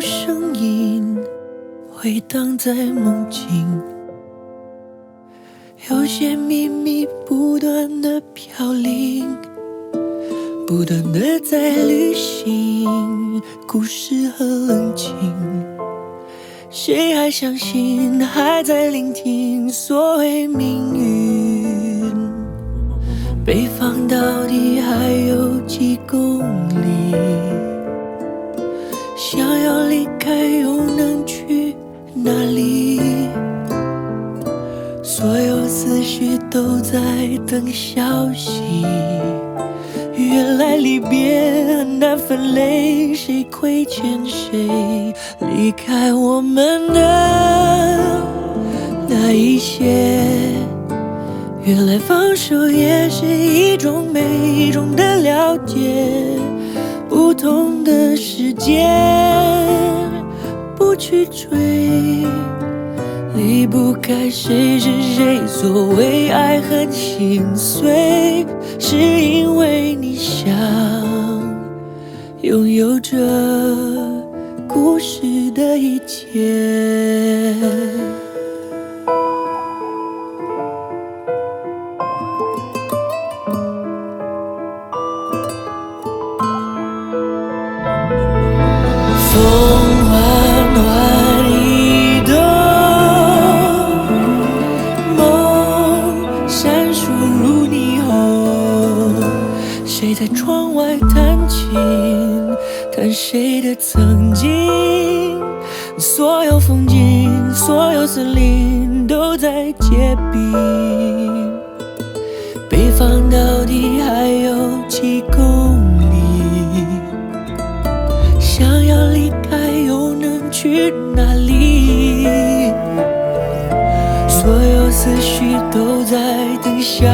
声音回荡在梦境，有些秘密不断的飘零，不断的在旅行，故事很冷清。谁还相信？还在聆听所谓命运？北方到底还有几公里？想要离开又能去哪里？所有思绪都在等消息。原来离别很难分类，谁亏欠谁？离开我们的那一些，原来放手也是一种美，一种的了解。不同的世界，去追。离不开谁是谁，所谓爱恨心碎，是因为你想拥有这故事的一切。弹谁的曾经？所有风景，所有森林都在结冰。北方到底还有几公里？想要离开又能去哪里？所有思绪都在等消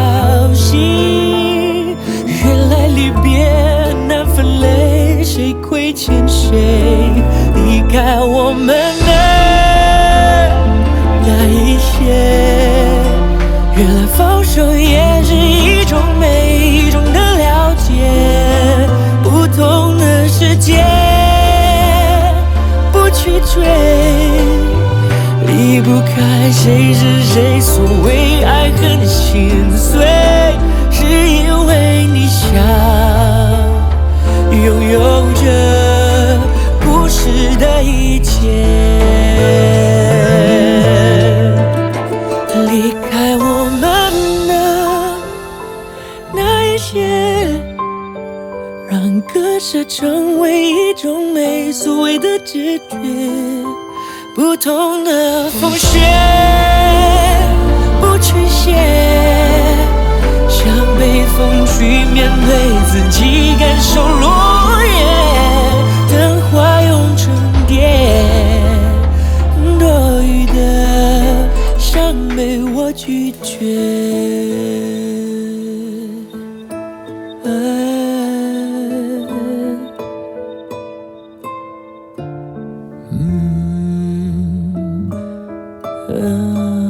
息。原来离别，谁亏欠谁？离开我们的那一些。原来放手也是一种美，一种的了解。不同的世界，不去追，离不开谁是谁。所谓爱很心割舍成为一种美，所谓的直觉。不同的风雪，不去写，像被风去面对自己，感受落 mm.